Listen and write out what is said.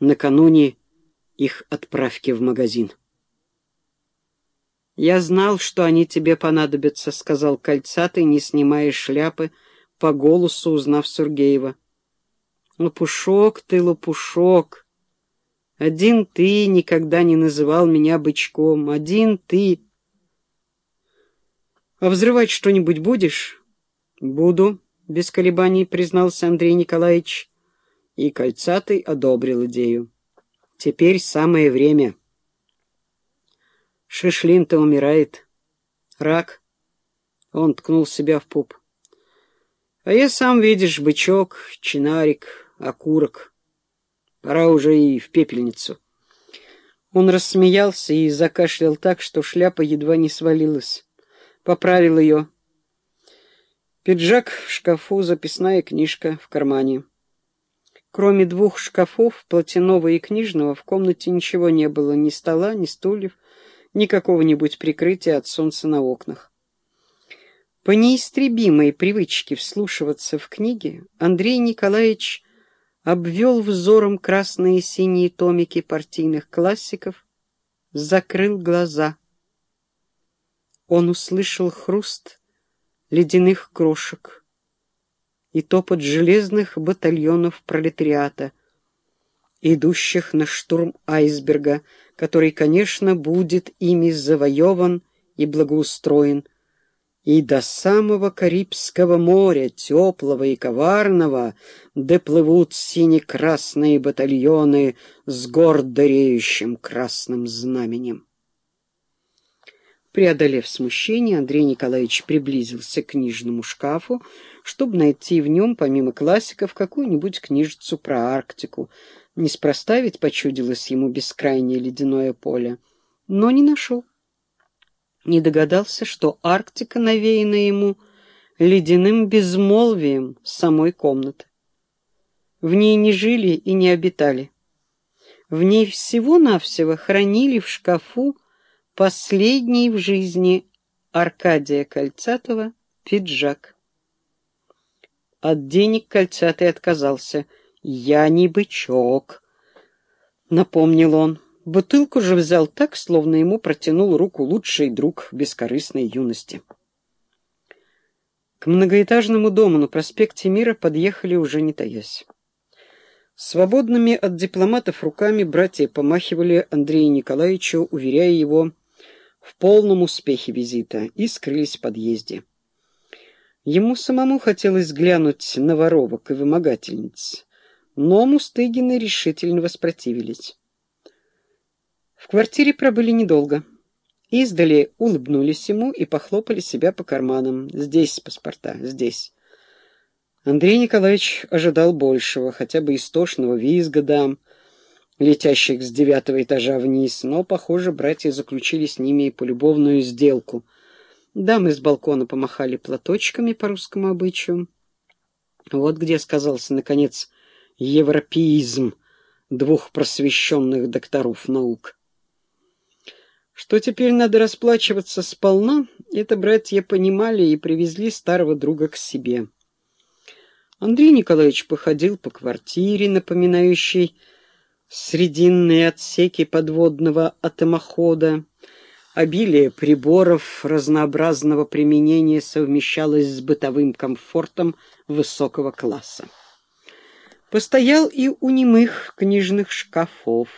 накануне их отправки в магазин. «Я знал, что они тебе понадобятся», — сказал кольцатый, не снимая шляпы, по голосу узнав Сургеева. «Лопушок ты, лопушок! Один ты никогда не называл меня бычком, один ты...» «А взрывать что-нибудь будешь?» «Буду», — без колебаний признался Андрей Николаевич. И Кольцатый одобрил идею. «Теперь самое время». Шишлин-то умирает. Рак. Он ткнул себя в пуп. А я сам, видишь, бычок, чинарик, окурок. Пора уже и в пепельницу. Он рассмеялся и закашлял так, что шляпа едва не свалилась. Поправил ее. Пиджак в шкафу, записная книжка в кармане. Кроме двух шкафов, платяного и книжного, в комнате ничего не было, ни стола, ни стульев, ни какого-нибудь прикрытия от солнца на окнах. По неистребимой привычке вслушиваться в книги Андрей Николаевич обвел взором красные и синие томики партийных классиков, закрыл глаза. Он услышал хруст ледяных крошек и топот железных батальонов пролетариата, идущих на штурм айсберга, который, конечно, будет ими завоеван и благоустроен, и до самого Карибского моря, теплого и коварного, доплывут сине-красные батальоны с гордо реющим красным знаменем. Преодолев смущение, Андрей Николаевич приблизился к книжному шкафу, чтобы найти в нем, помимо классиков, какую-нибудь книжицу про Арктику, Неспроста ведь почудилось ему бескрайнее ледяное поле, но не нашел. Не догадался, что Арктика навеяна ему ледяным безмолвием самой комнаты. В ней не жили и не обитали. В ней всего-навсего хранили в шкафу последний в жизни Аркадия Кольцатова пиджак. От денег Кольцатый отказался — «Я не бычок», — напомнил он. Бутылку же взял так, словно ему протянул руку лучший друг бескорыстной юности. К многоэтажному дому на проспекте Мира подъехали уже не таясь. Свободными от дипломатов руками братья помахивали Андрею Николаевичу, уверяя его в полном успехе визита, и скрылись в подъезде. Ему самому хотелось глянуть на воровок и вымогательниц но Мустыгины решительно воспротивились. В квартире пробыли недолго. Издали улыбнулись ему и похлопали себя по карманам. «Здесь паспорта, здесь». Андрей Николаевич ожидал большего, хотя бы истошного визга дам, летящих с девятого этажа вниз, но, похоже, братья заключили с ними и полюбовную сделку. Дамы с балкона помахали платочками по русскому обычаю. Вот где сказался, наконец, европеизм двух просвещенных докторов наук. Что теперь надо расплачиваться сполна, это братья понимали и привезли старого друга к себе. Андрей Николаевич походил по квартире, напоминающей срединные отсеки подводного атомохода. Обилие приборов разнообразного применения совмещалось с бытовым комфортом высокого класса. Постоял и у немых книжных шкафов.